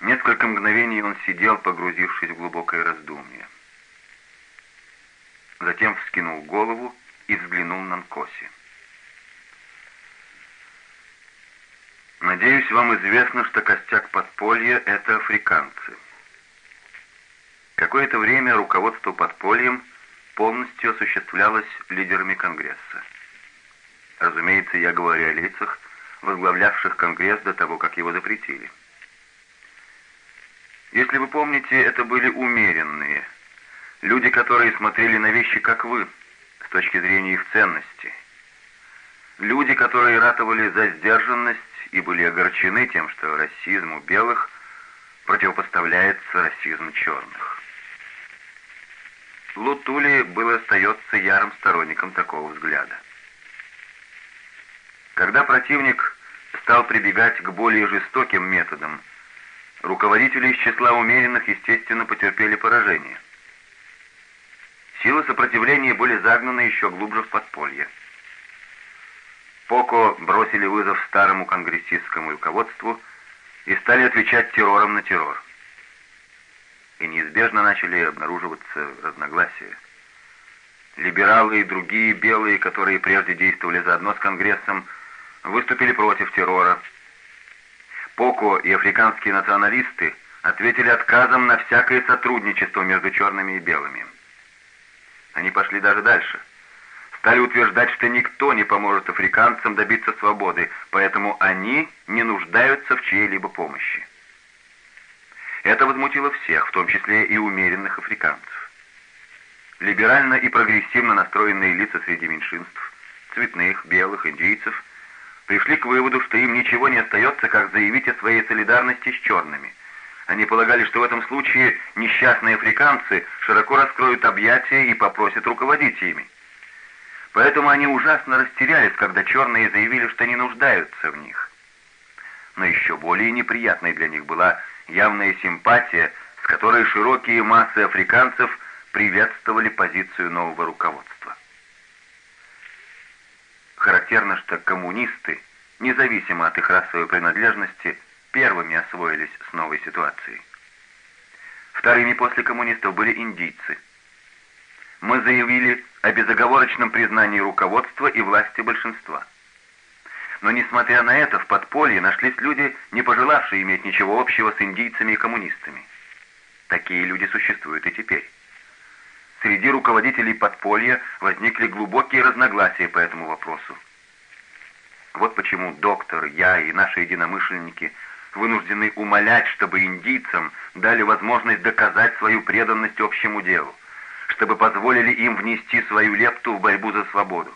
Несколько мгновений он сидел, погрузившись в глубокое раздумье. Затем вскинул голову и взглянул на Нкоси. «Надеюсь, вам известно, что костяк подполья — это африканцы». Какое-то время руководство подпольем полностью осуществлялось лидерами Конгресса. Разумеется, я говорю о лицах, возглавлявших Конгресс до того, как его запретили. Если вы помните, это были умеренные, люди, которые смотрели на вещи, как вы, с точки зрения их ценности. Люди, которые ратовали за сдержанность и были огорчены тем, что расизму белых противопоставляется расизм черных. Лутули был остается ярым сторонником такого взгляда. Когда противник стал прибегать к более жестоким методам, руководители из числа умеренных, естественно, потерпели поражение. Силы сопротивления были загнаны еще глубже в подполье. Поко бросили вызов старому конгрессистскому руководству и стали отвечать террором на террор и неизбежно начали обнаруживаться разногласия. Либералы и другие белые, которые прежде действовали заодно с Конгрессом, выступили против террора. Поко и африканские националисты ответили отказом на всякое сотрудничество между черными и белыми. Они пошли даже дальше. Стали утверждать, что никто не поможет африканцам добиться свободы, поэтому они не нуждаются в чьей-либо помощи. Это возмутило всех, в том числе и умеренных африканцев. Либерально и прогрессивно настроенные лица среди меньшинств, цветных, белых, индейцев, пришли к выводу, что им ничего не остается, как заявить о своей солидарности с черными. Они полагали, что в этом случае несчастные африканцы широко раскроют объятия и попросят руководить ими. Поэтому они ужасно растерялись, когда черные заявили, что не нуждаются в них. Но еще более неприятной для них была явная симпатия, с которой широкие массы африканцев приветствовали позицию нового руководства. Характерно, что коммунисты, независимо от их расовой принадлежности, первыми освоились с новой ситуацией. Вторыми после коммунистов были индийцы. Мы заявили о безоговорочном признании руководства и власти большинства. Но, несмотря на это, в подполье нашлись люди, не пожелавшие иметь ничего общего с индийцами и коммунистами. Такие люди существуют и теперь. Среди руководителей подполья возникли глубокие разногласия по этому вопросу. Вот почему доктор, я и наши единомышленники вынуждены умолять, чтобы индийцам дали возможность доказать свою преданность общему делу, чтобы позволили им внести свою лепту в борьбу за свободу.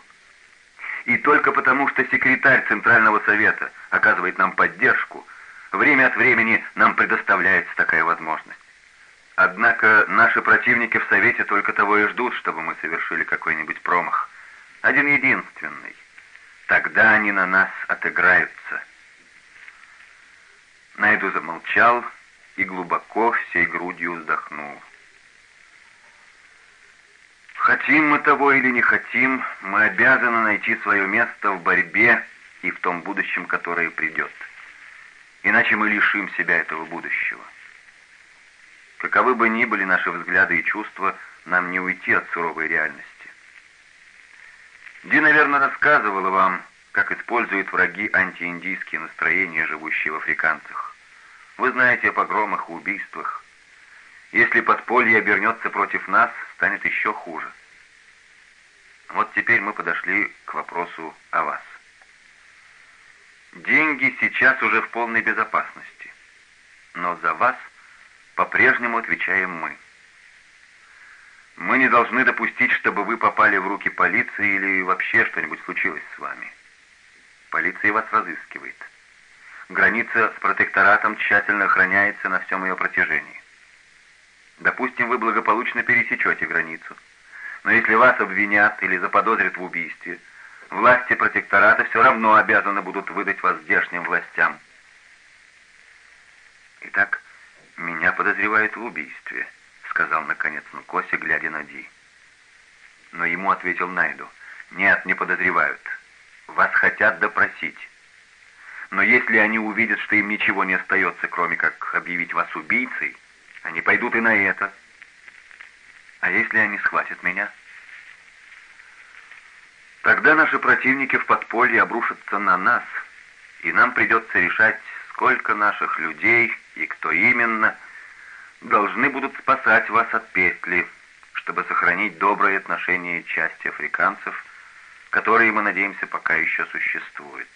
И только потому, что секретарь Центрального Совета оказывает нам поддержку, время от времени нам предоставляется такая возможность. Однако наши противники в Совете только того и ждут, чтобы мы совершили какой-нибудь промах. Один единственный. Тогда они на нас отыграются. Найду замолчал и глубоко всей грудью вздохнул. Хотим мы того или не хотим, мы обязаны найти свое место в борьбе и в том будущем, которое придет. Иначе мы лишим себя этого будущего. Каковы бы ни были наши взгляды и чувства, нам не уйти от суровой реальности. Ди, наверное, рассказывала вам, как используют враги антииндийские настроения, живущие в африканцах. Вы знаете о погромах и убийствах. Если подполье обернется против нас, станет еще хуже. Вот теперь мы подошли к вопросу о вас. Деньги сейчас уже в полной безопасности, но за вас по-прежнему отвечаем мы. Мы не должны допустить, чтобы вы попали в руки полиции или вообще что-нибудь случилось с вами. Полиция вас разыскивает. Граница с протекторатом тщательно охраняется на всем ее протяжении. Допустим, вы благополучно пересечете границу. Но если вас обвинят или заподозрят в убийстве, власти протектората все равно обязаны будут выдать вас здешним властям. Итак, меня подозревают в убийстве, сказал наконец Нукоси, глядя на Ди. Но ему ответил Найду. Нет, не подозревают. Вас хотят допросить. Но если они увидят, что им ничего не остается, кроме как объявить вас убийцей, они пойдут и на это. А если они схватят меня? Тогда наши противники в подполье обрушатся на нас, и нам придется решать, сколько наших людей и кто именно должны будут спасать вас от петли, чтобы сохранить добрые отношения части африканцев, которые, мы надеемся, пока еще существуют.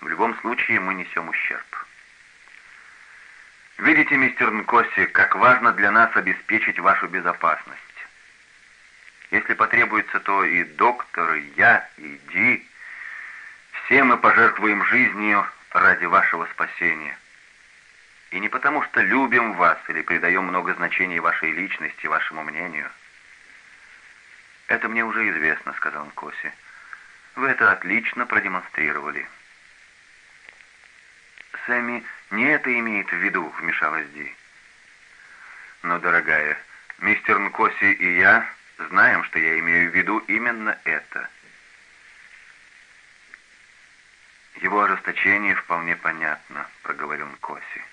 В любом случае мы несем ущерб. Видите, мистер Нкоси, как важно для нас обеспечить вашу безопасность. Если потребуется, то и доктор, и я, и Ди, все мы пожертвуем жизнью ради вашего спасения. И не потому, что любим вас или придаем много значения вашей личности, вашему мнению. «Это мне уже известно», — сказал Нкоси. «Вы это отлично продемонстрировали». Сэмми не это имеет в виду», — вмешалась Ди. «Но, дорогая, мистер Нкоси и я знаем, что я имею в виду именно это». «Его ожесточение вполне понятно», — проговорил Нкоси.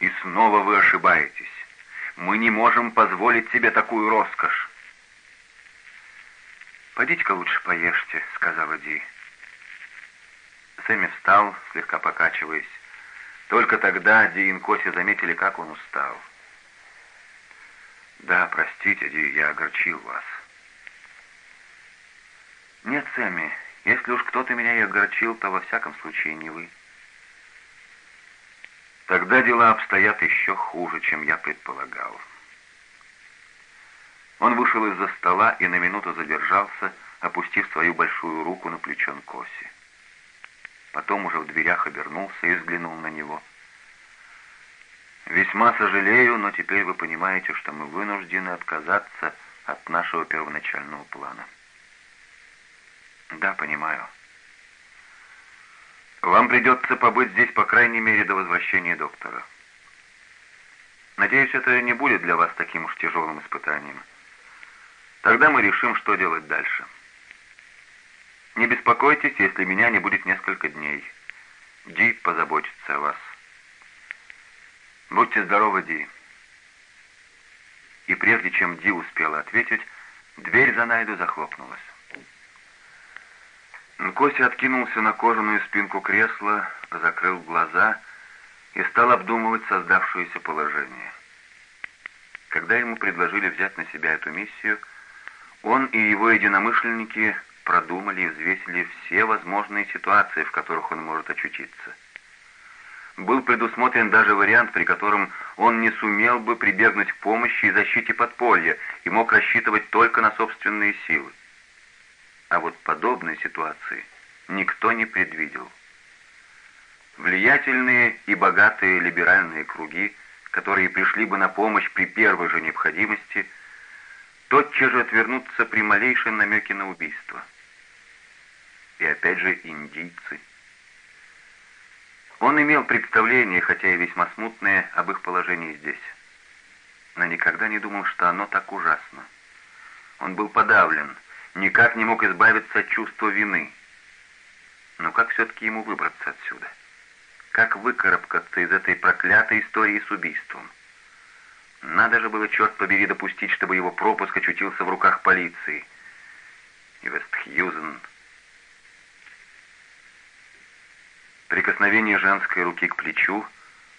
«И снова вы ошибаетесь. Мы не можем позволить себе такую роскошь». «Пойдите-ка лучше поешьте», — сказала Ди. Сэмми встал, слегка покачиваясь. Только тогда Ди и Коси заметили, как он устал. «Да, простите, Ди, я огорчил вас». «Нет, Сэмми, если уж кто-то меня и огорчил, то во всяком случае не вы». Тогда дела обстоят еще хуже, чем я предполагал. Он вышел из-за стола и на минуту задержался, опустив свою большую руку на плечо Коси потом уже в дверях обернулся и взглянул на него. «Весьма сожалею, но теперь вы понимаете, что мы вынуждены отказаться от нашего первоначального плана». «Да, понимаю». «Вам придется побыть здесь, по крайней мере, до возвращения доктора. Надеюсь, это не будет для вас таким уж тяжелым испытанием. Тогда мы решим, что делать дальше». Не беспокойтесь, если меня не будет несколько дней. Ди позаботится о вас. Будьте здоровы, Ди. И прежде чем Ди успела ответить, дверь за Найду захлопнулась. Нкоси откинулся на кожаную спинку кресла, закрыл глаза и стал обдумывать создавшееся положение. Когда ему предложили взять на себя эту миссию, он и его единомышленники продумали и взвесили все возможные ситуации, в которых он может очутиться. Был предусмотрен даже вариант, при котором он не сумел бы прибегнуть к помощи и защите подполья и мог рассчитывать только на собственные силы. А вот подобной ситуации никто не предвидел. Влиятельные и богатые либеральные круги, которые пришли бы на помощь при первой же необходимости, тотчас же отвернутся при малейшем намеке на убийство и опять же индийцы. Он имел представление, хотя и весьма смутное, об их положении здесь. Но никогда не думал, что оно так ужасно. Он был подавлен, никак не мог избавиться от чувства вины. Но как все-таки ему выбраться отсюда? Как выкарабкаться из этой проклятой истории с убийством? Надо же было, черт побери, допустить, чтобы его пропуск очутился в руках полиции. И Вестхьюзен Прикосновение женской руки к плечу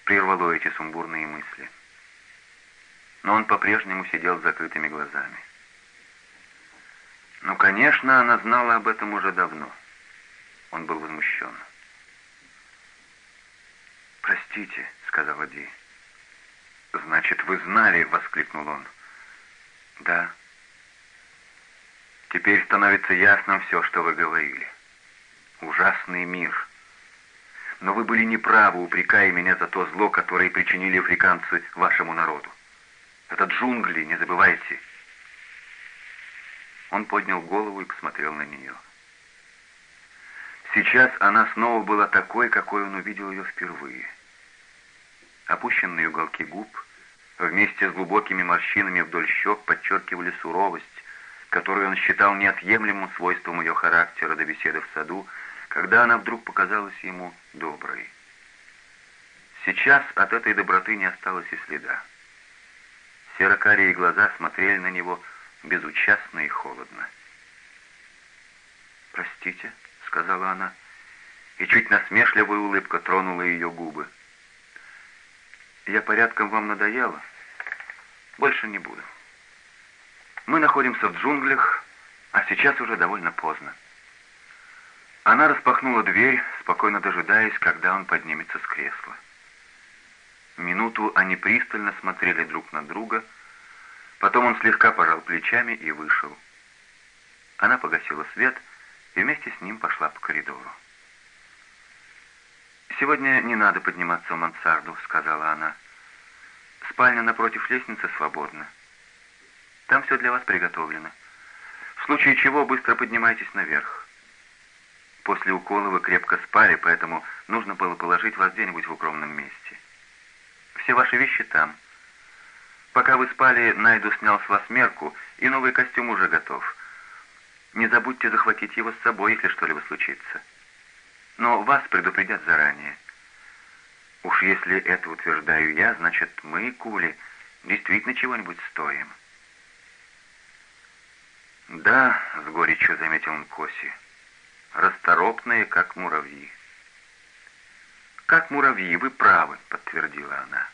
прервало эти сумбурные мысли. Но он по-прежнему сидел с закрытыми глазами. Ну, конечно, она знала об этом уже давно. Он был возмущен. «Простите», — сказала Ди. «Значит, вы знали?» — воскликнул он. «Да». «Теперь становится ясным все, что вы говорили. Ужасный мир» но вы были неправы, упрекая меня за то зло, которое причинили африканцы вашему народу. Это джунгли, не забывайте. Он поднял голову и посмотрел на нее. Сейчас она снова была такой, какой он увидел ее впервые. Опущенные уголки губ вместе с глубокими морщинами вдоль щек подчеркивали суровость, которую он считал неотъемлемым свойством ее характера до беседы в саду, когда она вдруг показалась ему доброй. Сейчас от этой доброты не осталось и следа. Серо-карие глаза смотрели на него безучастно и холодно. «Простите», — сказала она, и чуть насмешливая улыбка тронула ее губы. «Я порядком вам надоела? Больше не буду. Мы находимся в джунглях, а сейчас уже довольно поздно». Она распахнула дверь, спокойно дожидаясь, когда он поднимется с кресла. Минуту они пристально смотрели друг на друга, потом он слегка пожал плечами и вышел. Она погасила свет и вместе с ним пошла по коридору. «Сегодня не надо подниматься в мансарду», — сказала она. «Спальня напротив лестницы свободна. Там все для вас приготовлено. В случае чего быстро поднимайтесь наверх. После укола вы крепко спали, поэтому нужно было положить вас где-нибудь в укромном месте. Все ваши вещи там. Пока вы спали, Найду снял с вас мерку, и новый костюм уже готов. Не забудьте захватить его с собой, если что-либо случится. Но вас предупредят заранее. Уж если это утверждаю я, значит, мы, Кули, действительно чего-нибудь стоим. Да, с горечью заметил он Коси, расторопные, как муравьи. «Как муравьи, вы правы», — подтвердила она.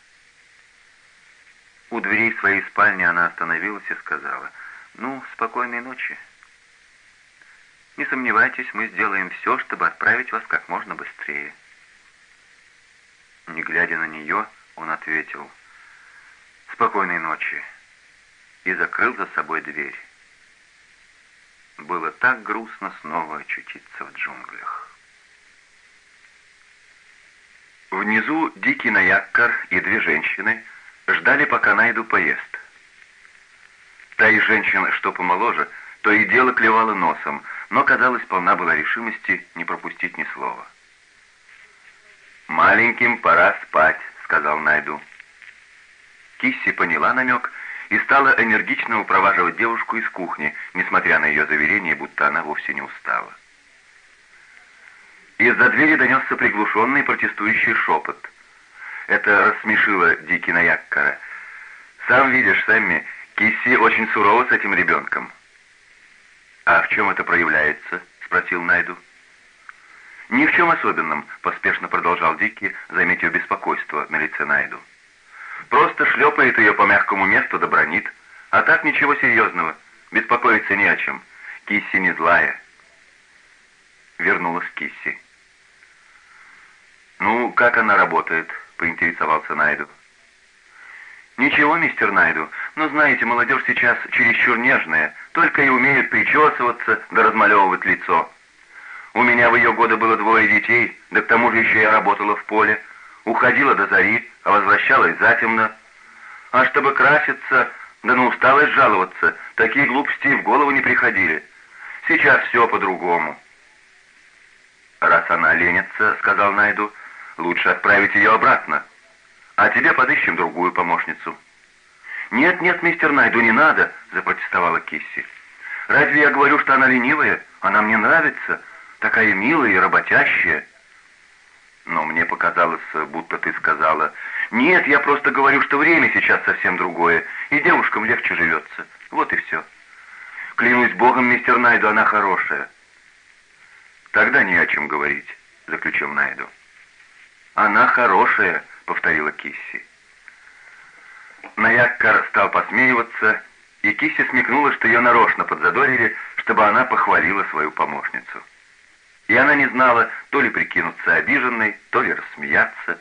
У дверей своей спальни она остановилась и сказала, «Ну, спокойной ночи». Не сомневайтесь, мы сделаем все, чтобы отправить вас как можно быстрее. Не глядя на нее, он ответил «Спокойной ночи» и закрыл за собой дверь. Было так грустно снова очутиться в джунглях. Внизу Дикий Наяккар и две женщины ждали, пока найду поезд. Та из женщин, что помоложе, то и дело клевала носом, но, казалось, полна была решимости не пропустить ни слова. «Маленьким пора спать», — сказал Найду. Кисси поняла намек и стала энергично упроваживать девушку из кухни, несмотря на ее заверение, будто она вовсе не устала. Из-за двери донесся приглушенный протестующий шепот. Это рассмешило Дики Наяккара. «Сам видишь, Сэмми, Кисси очень сурова с этим ребенком». «А в чем это проявляется?» — спросил Найду. «Ни в чем особенном», — поспешно продолжал Дикки, заметив беспокойство на лице Найду. «Просто шлепает ее по мягкому месту да бронит. А так ничего серьезного. Беспокоиться не о чем. Кисси не злая». Вернулась Кисси. «Ну, как она работает?» — поинтересовался Найду. «Ничего, мистер Найду, но знаете, молодежь сейчас чересчур нежная, только и умеет причесываться да размалевывать лицо. У меня в ее годы было двое детей, да к тому же еще я работала в поле. Уходила до зари, а возвращалась затемно. А чтобы краситься, да на усталость жаловаться, такие глупости в голову не приходили. Сейчас все по-другому». «Раз она ленится, — сказал Найду, — лучше отправить ее обратно» а тебе подыщем другую помощницу». «Нет, нет, мистер Найду, не надо», — запротестовала Кисси. «Разве я говорю, что она ленивая? Она мне нравится, такая милая и работящая». «Но мне показалось, будто ты сказала...» «Нет, я просто говорю, что время сейчас совсем другое, и девушкам легче живется. Вот и все. Клянусь богом, мистер Найду, она хорошая». «Тогда не о чем говорить», — заключил Найду. «Она хорошая», — повторила Кисси. Наяккар стал посмеиваться, и Кисси смекнула, что ее нарочно подзадорили, чтобы она похвалила свою помощницу. И она не знала, то ли прикинуться обиженной, то ли рассмеяться.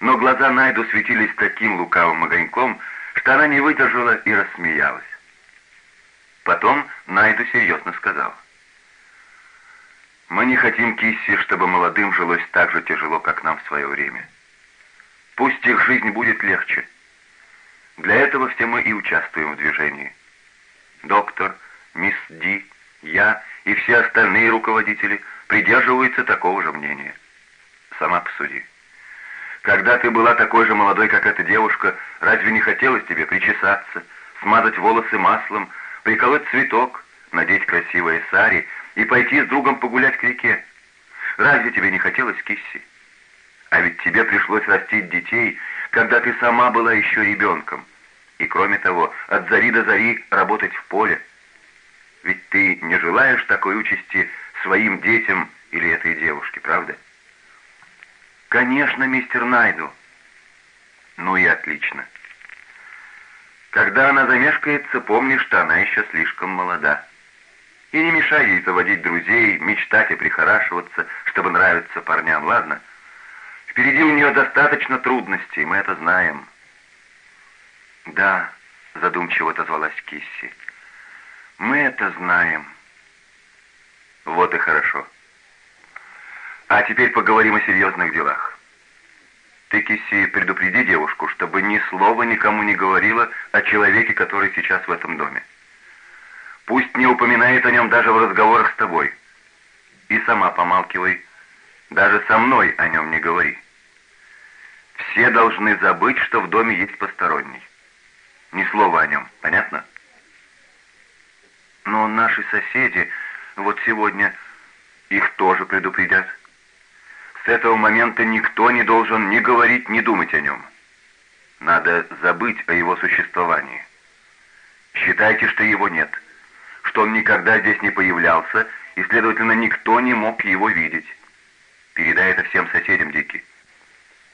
Но глаза Найду светились таким лукавым огоньком, что она не выдержала и рассмеялась. Потом Найду серьезно сказал. «Мы не хотим, Кисси, чтобы молодым жилось так же тяжело, как нам в свое время». Пусть их жизнь будет легче. Для этого все мы и участвуем в движении. Доктор, мисс Ди, я и все остальные руководители придерживаются такого же мнения. Сама посуди. Когда ты была такой же молодой, как эта девушка, разве не хотелось тебе причесаться, смазать волосы маслом, приколоть цветок, надеть красивое сари и пойти с другом погулять к реке. Разве тебе не хотелось, Кисси? А ведь тебе пришлось растить детей, когда ты сама была еще ребенком. И кроме того, от зари до зари работать в поле. Ведь ты не желаешь такой участи своим детям или этой девушке, правда? Конечно, мистер Найду. Ну и отлично. Когда она замешкается, помни, что она еще слишком молода. И не мешай ей заводить друзей, мечтать и прихорашиваться, чтобы нравиться парням, ладно? Впереди у нее достаточно трудностей, мы это знаем. Да, задумчиво отозвалась Кисси. Мы это знаем. Вот и хорошо. А теперь поговорим о серьезных делах. Ты, Кисси, предупреди девушку, чтобы ни слова никому не говорила о человеке, который сейчас в этом доме. Пусть не упоминает о нем даже в разговорах с тобой. И сама помалкивай. Даже со мной о нем не говори. Все должны забыть, что в доме есть посторонний. Ни слова о нем, понятно? Но наши соседи, вот сегодня, их тоже предупредят. С этого момента никто не должен ни говорить, ни думать о нем. Надо забыть о его существовании. Считайте, что его нет, что он никогда здесь не появлялся, и, следовательно, никто не мог его видеть. Передай это всем соседям, Дики.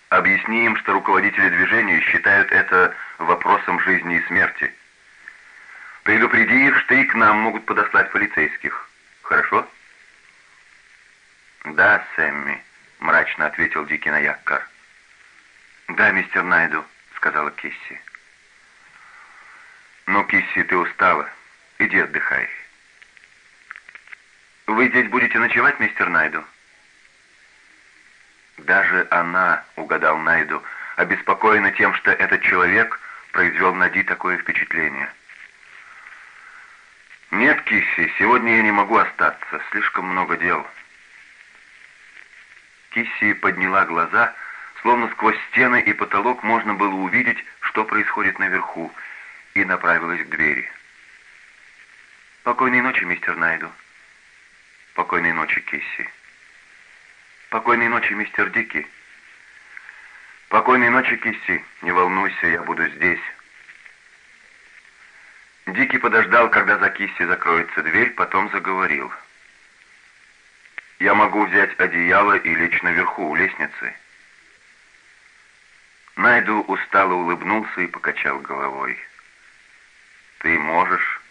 Объясни им, что руководители движения считают это вопросом жизни и смерти. Предупреди их, что и к нам могут подослать полицейских. Хорошо? Да, Сэмми, мрачно ответил Дикий Наяккар. Да, мистер Найду, сказала Кисси. Ну, Кисси, ты устала. Иди отдыхай. Вы здесь будете ночевать, мистер Найду? Даже она, угадал Найду, обеспокоена тем, что этот человек произвел на Ди такое впечатление. «Нет, Кисси, сегодня я не могу остаться, слишком много дел». Кисси подняла глаза, словно сквозь стены и потолок можно было увидеть, что происходит наверху, и направилась к двери. «Покойной ночи, мистер Найду». «Покойной ночи, Кисси». «Покойной ночи, мистер Дики». «Покойной ночи, Кисси. Не волнуйся, я буду здесь». Дикий подождал, когда за Кисси закроется дверь, потом заговорил. «Я могу взять одеяло и лечь наверху, у лестницы». Найду устало улыбнулся и покачал головой. «Ты можешь,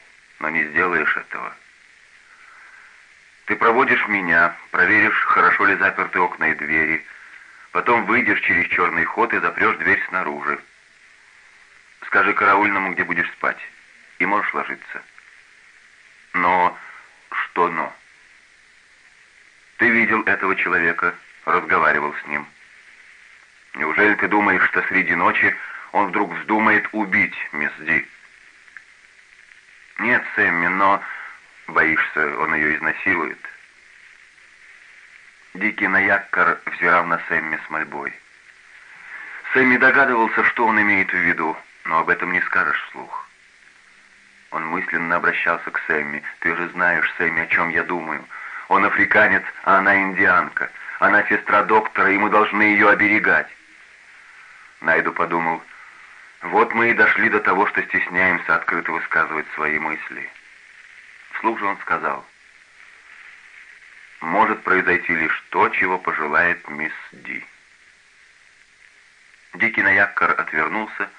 но не сделаешь этого. Ты проводишь меня, проверишь, хорошо ли заперты окна и двери, потом выйдешь через черный ход и запрешь дверь снаружи. Скажи караульному, где будешь спать, и можешь ложиться. Но что но? Ты видел этого человека, разговаривал с ним. Неужели ты думаешь, что среди ночи он вдруг вздумает убить мисс Ди? Нет, Сэмми, но... Боишься, он ее изнасилует? Дикий Наяккар взирал на Сэмми с мольбой. Сэмми догадывался, что он имеет в виду, но об этом не скажешь вслух. Он мысленно обращался к Сэмми. «Ты же знаешь, Сэмми, о чем я думаю. Он африканец, а она индианка. Она сестра доктора, и мы должны ее оберегать». Найду подумал, вот мы и дошли до того, что стесняемся открыто высказывать свои мысли. Вслух же он сказал, может произойти лишь то, чего пожелает мисс Ди. Дикий Наяккар отвернулся,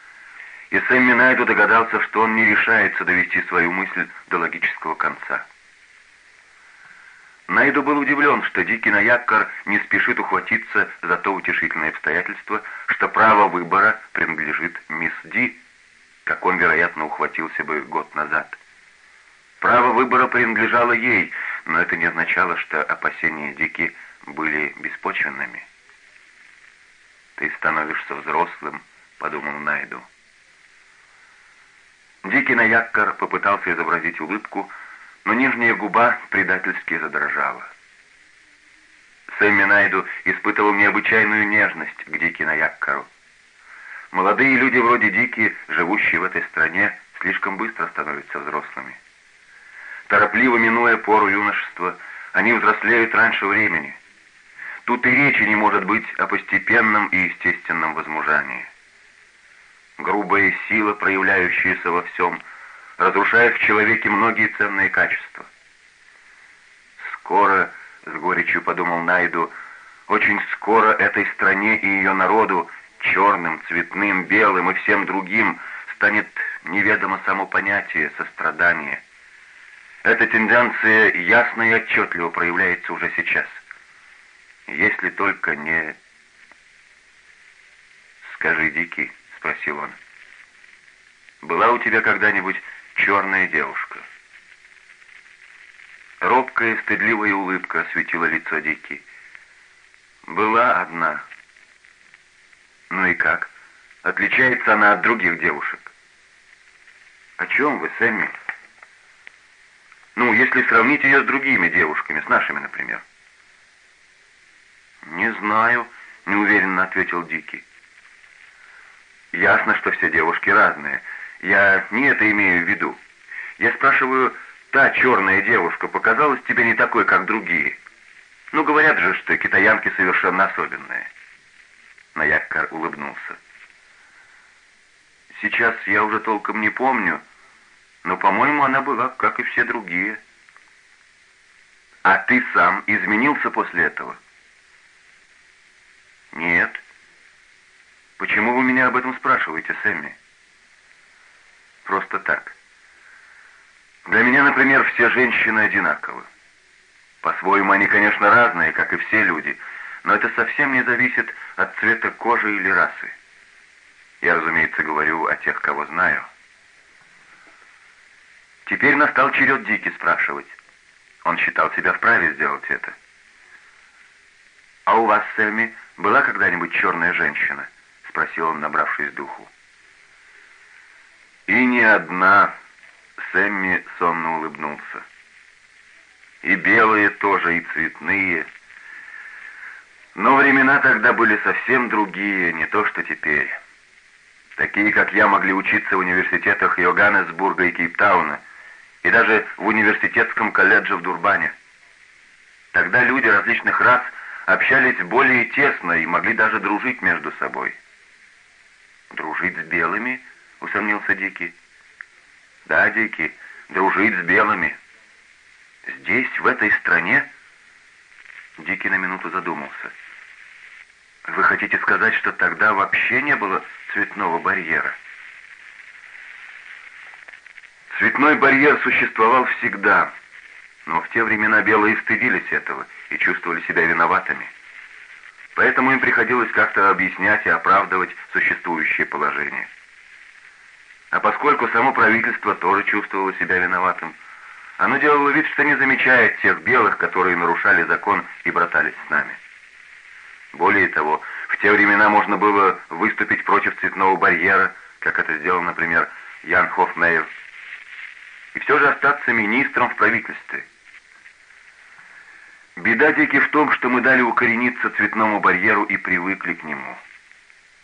и Сэмми Найду догадался, что он не решается довести свою мысль до логического конца. Найду был удивлен, что Дикий Наяккар не спешит ухватиться за то утешительное обстоятельство, что право выбора принадлежит мисс Ди, как он, вероятно, ухватился бы год назад. Право выбора принадлежало ей, но это не означало, что опасения Дики были беспочвенными. «Ты становишься взрослым», — подумал Найду. Дикий Наяккар попытался изобразить улыбку, но нижняя губа предательски задрожала. Сэмми Найду испытывал необычайную нежность к Дики Наяккару. Молодые люди вроде Дики, живущие в этой стране, слишком быстро становятся взрослыми. Торопливо минуя пору юношества, они взрослеют раньше времени. Тут и речи не может быть о постепенном и естественном возмужании. Грубая сила, проявляющаяся во всем, разрушает в человеке многие ценные качества. Скоро, с горечью подумал Найду, очень скоро этой стране и ее народу, черным, цветным, белым и всем другим, станет неведомо само понятие сострадания. Эта тенденция ясно и отчетливо проявляется уже сейчас. Если только не... «Скажи, Дикий», — спросил он, — «была у тебя когда-нибудь черная девушка?» Робкая, стыдливая улыбка осветила лицо Дики. «Была одна». «Ну и как? Отличается она от других девушек?» «О чем вы, Сэмми?» «Ну, если сравнить ее с другими девушками, с нашими, например». «Не знаю», — неуверенно ответил Дикий. «Ясно, что все девушки разные. Я не это имею в виду. Я спрашиваю, та черная девушка показалась тебе не такой, как другие? Ну, говорят же, что китаянки совершенно особенные». Наяккар улыбнулся. «Сейчас я уже толком не помню, но, по-моему, она была, как и все другие». «А ты сам изменился после этого?» «Нет». «Почему вы меня об этом спрашиваете, Сэмми?» «Просто так. Для меня, например, все женщины одинаковы. По-своему, они, конечно, разные, как и все люди, но это совсем не зависит от цвета кожи или расы. Я, разумеется, говорю о тех, кого знаю». Теперь настал черед Дики спрашивать. Он считал себя вправе сделать это. «А у вас, Сэмми, была когда-нибудь черная женщина?» — спросил он, набравшись духу. «И не одна», — Сэмми сонно улыбнулся. «И белые тоже, и цветные. Но времена тогда были совсем другие, не то что теперь. Такие, как я, могли учиться в университетах Йоганнесбурга и Кейптауна, и даже в университетском колледже в Дурбане. Тогда люди различных рас — общались более тесно и могли даже дружить между собой. «Дружить с белыми?» — усомнился Дикий. «Да, Дикий, дружить с белыми. Здесь, в этой стране?» Дикий на минуту задумался. «Вы хотите сказать, что тогда вообще не было цветного барьера?» Цветной барьер существовал всегда, но в те времена белые стыдились этого и чувствовали себя виноватыми. Поэтому им приходилось как-то объяснять и оправдывать существующее положение. А поскольку само правительство тоже чувствовало себя виноватым, оно делало вид, что не замечает тех белых, которые нарушали закон и братались с нами. Более того, в те времена можно было выступить против цветного барьера, как это сделал, например, Ян Хофмейер, и все же остаться министром в правительстве – Беда Дики в том, что мы дали укорениться цветному барьеру и привыкли к нему.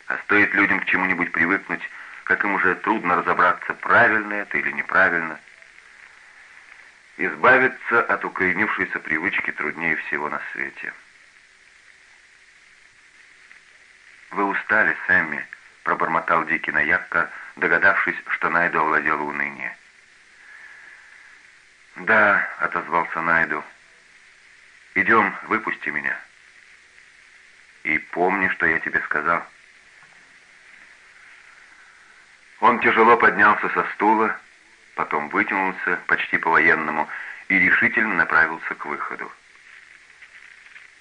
А стоит людям к чему-нибудь привыкнуть, как им уже трудно разобраться, правильно это или неправильно. Избавиться от укоренившейся привычки труднее всего на свете. «Вы устали, Сэмми», — пробормотал Дикий на Якка, догадавшись, что Найду овладело уныние. «Да», — отозвался Найду, — Идем, выпусти меня. И помни, что я тебе сказал. Он тяжело поднялся со стула, потом вытянулся почти по-военному и решительно направился к выходу.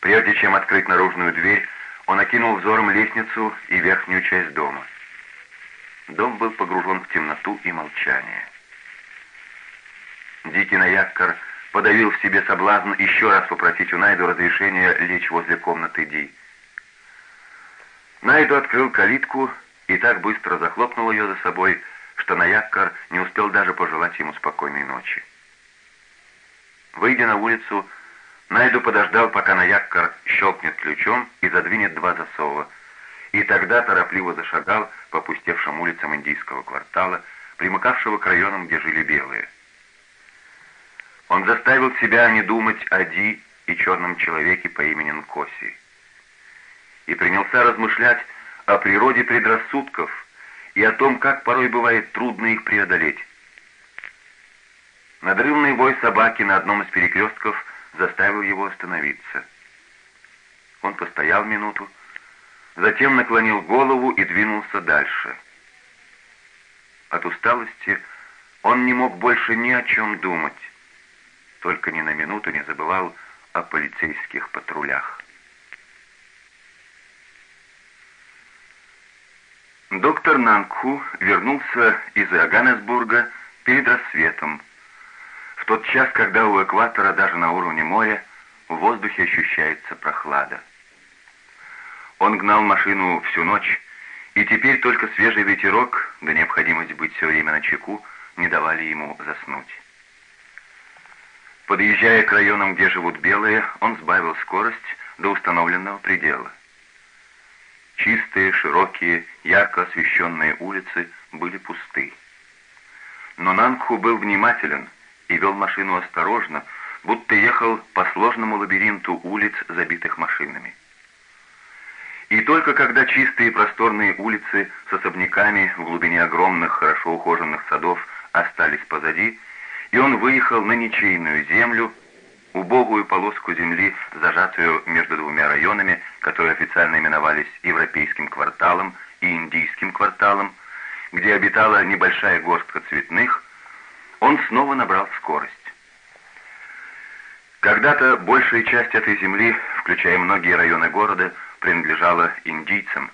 Прежде чем открыть наружную дверь, он окинул взором лестницу и верхнюю часть дома. Дом был погружен в темноту и молчание. Дикий Наяккар подавил в себе соблазн еще раз попросить у Найду разрешения лечь возле комнаты Ди. Найду открыл калитку и так быстро захлопнул ее за собой, что Наяккар не успел даже пожелать ему спокойной ночи. Выйдя на улицу, Найду подождал, пока Наяккар щелкнет ключом и задвинет два засова, и тогда торопливо зашагал по пустевшим улицам индийского квартала, примыкавшего к районам, где жили белые. Он заставил себя не думать о Ди и черном человеке по имени Нкоси. И принялся размышлять о природе предрассудков и о том, как порой бывает трудно их преодолеть. Надрывный вой собаки на одном из перекрестков заставил его остановиться. Он постоял минуту, затем наклонил голову и двинулся дальше. От усталости он не мог больше ни о чем думать, только ни на минуту не забывал о полицейских патрулях. Доктор Нанку вернулся из Иоганнесбурга перед рассветом, в тот час, когда у экватора даже на уровне моря в воздухе ощущается прохлада. Он гнал машину всю ночь, и теперь только свежий ветерок, да необходимость быть все время на чеку, не давали ему заснуть. Подъезжая к районам, где живут белые, он сбавил скорость до установленного предела. Чистые, широкие, ярко освещенные улицы были пусты. Но Нангху был внимателен и вел машину осторожно, будто ехал по сложному лабиринту улиц, забитых машинами. И только когда чистые просторные улицы с особняками в глубине огромных, хорошо ухоженных садов остались позади, и он выехал на ничейную землю, убогую полоску земли, зажатую между двумя районами, которые официально именовались Европейским кварталом и Индийским кварталом, где обитала небольшая горстка цветных, он снова набрал скорость. Когда-то большая часть этой земли, включая многие районы города, принадлежала индийцам.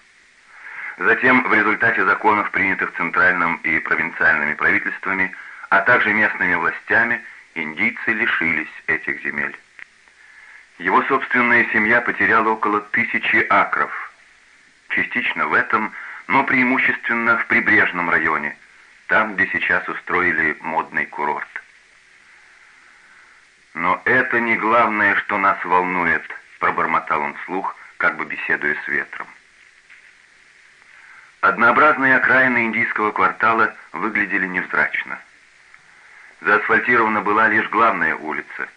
Затем, в результате законов, принятых центральным и провинциальными правительствами, а также местными властями, индийцы лишились этих земель. Его собственная семья потеряла около тысячи акров. Частично в этом, но преимущественно в прибрежном районе, там, где сейчас устроили модный курорт. «Но это не главное, что нас волнует», — пробормотал он вслух, как бы беседуя с ветром. Однообразные окраины индийского квартала выглядели невзрачно. Заасфальтирована была лишь главная улица.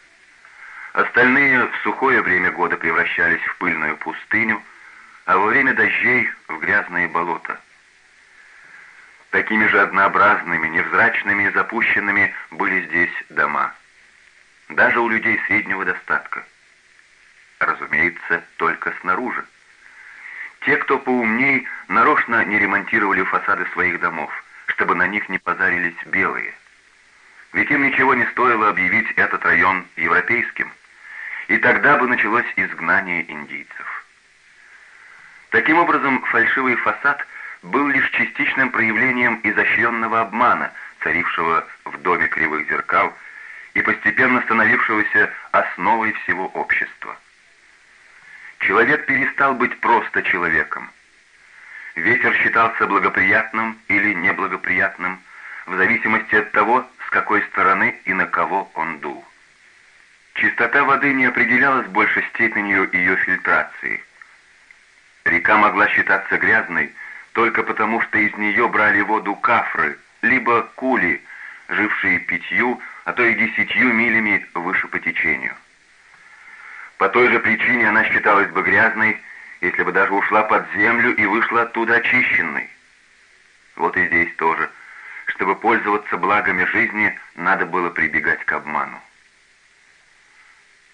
Остальные в сухое время года превращались в пыльную пустыню, а во время дождей — в грязные болота. Такими же однообразными, невзрачными и запущенными были здесь дома. Даже у людей среднего достатка. Разумеется, только снаружи. Те, кто поумней, нарочно не ремонтировали фасады своих домов, чтобы на них не позарились белые. Ведь им ничего не стоило объявить этот район европейским, и тогда бы началось изгнание индийцев. Таким образом, фальшивый фасад был лишь частичным проявлением изощренного обмана, царившего в доме кривых зеркал и постепенно становившегося основой всего общества. Человек перестал быть просто человеком. Ветер считался благоприятным или неблагоприятным, в зависимости от того, с какой стороны и на кого он дул. Чистота воды не определялась большей степенью ее фильтрации. Река могла считаться грязной только потому, что из нее брали воду кафры, либо кули, жившие пятью, а то и десятью милями выше по течению. По той же причине она считалась бы грязной, если бы даже ушла под землю и вышла оттуда очищенной. Вот и здесь тоже. Чтобы пользоваться благами жизни, надо было прибегать к обману.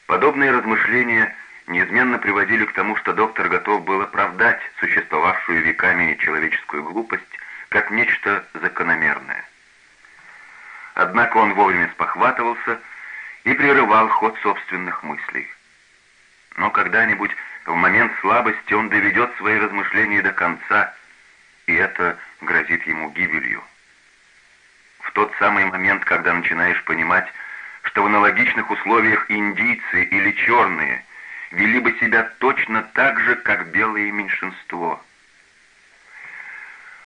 Подобные размышления неизменно приводили к тому, что доктор готов был оправдать существовавшую веками человеческую глупость как нечто закономерное. Однако он вовремя спохватывался и прерывал ход собственных мыслей. Но когда-нибудь в момент слабости он доведет свои размышления до конца, и это грозит ему гибелью. Тот самый момент, когда начинаешь понимать, что в аналогичных условиях индийцы или черные вели бы себя точно так же, как белое меньшинство –